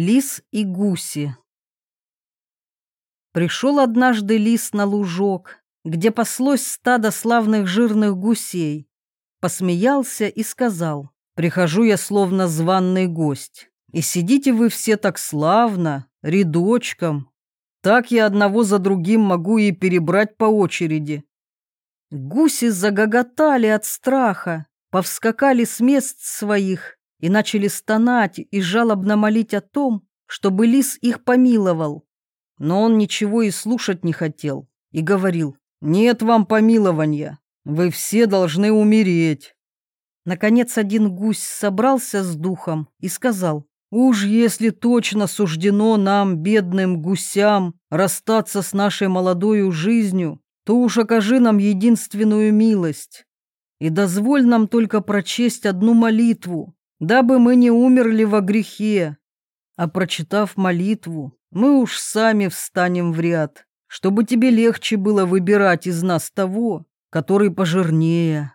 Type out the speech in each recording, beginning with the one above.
Лис и гуси. Пришел однажды лис на лужок, где паслось стадо славных жирных гусей. Посмеялся и сказал, «Прихожу я словно званный гость, и сидите вы все так славно, рядочком. Так я одного за другим могу и перебрать по очереди». Гуси загоготали от страха, повскакали с мест своих и начали стонать и жалобно молить о том, чтобы лис их помиловал. Но он ничего и слушать не хотел и говорил, «Нет вам помилования, вы все должны умереть». Наконец один гусь собрался с духом и сказал, «Уж если точно суждено нам, бедным гусям, расстаться с нашей молодою жизнью, то уж окажи нам единственную милость и дозволь нам только прочесть одну молитву, дабы мы не умерли во грехе. А прочитав молитву, мы уж сами встанем в ряд, чтобы тебе легче было выбирать из нас того, который пожирнее».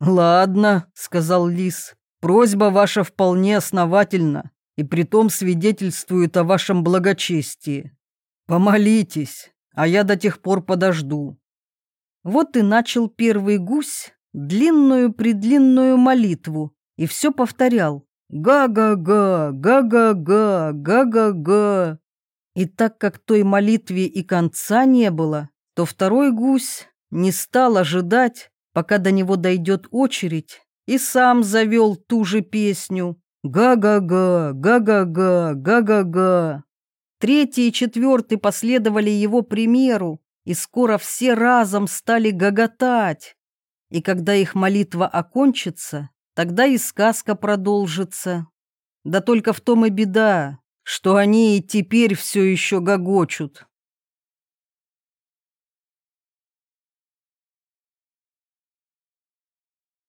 «Ладно», — сказал лис, — «просьба ваша вполне основательна и притом свидетельствует о вашем благочестии. Помолитесь, а я до тех пор подожду». Вот и начал первый гусь длинную-предлинную молитву, и все повторял «Га-га-га, га-га-га, га-га-га». И так как той молитве и конца не было, то второй гусь не стал ожидать, пока до него дойдет очередь, и сам завел ту же песню «Га-га-га, га-га-га, га-га-га». Третий и четвертый последовали его примеру, и скоро все разом стали гоготать. И когда их молитва окончится, тогда и сказка продолжится. Да только в том и беда, что они и теперь все еще гогочут.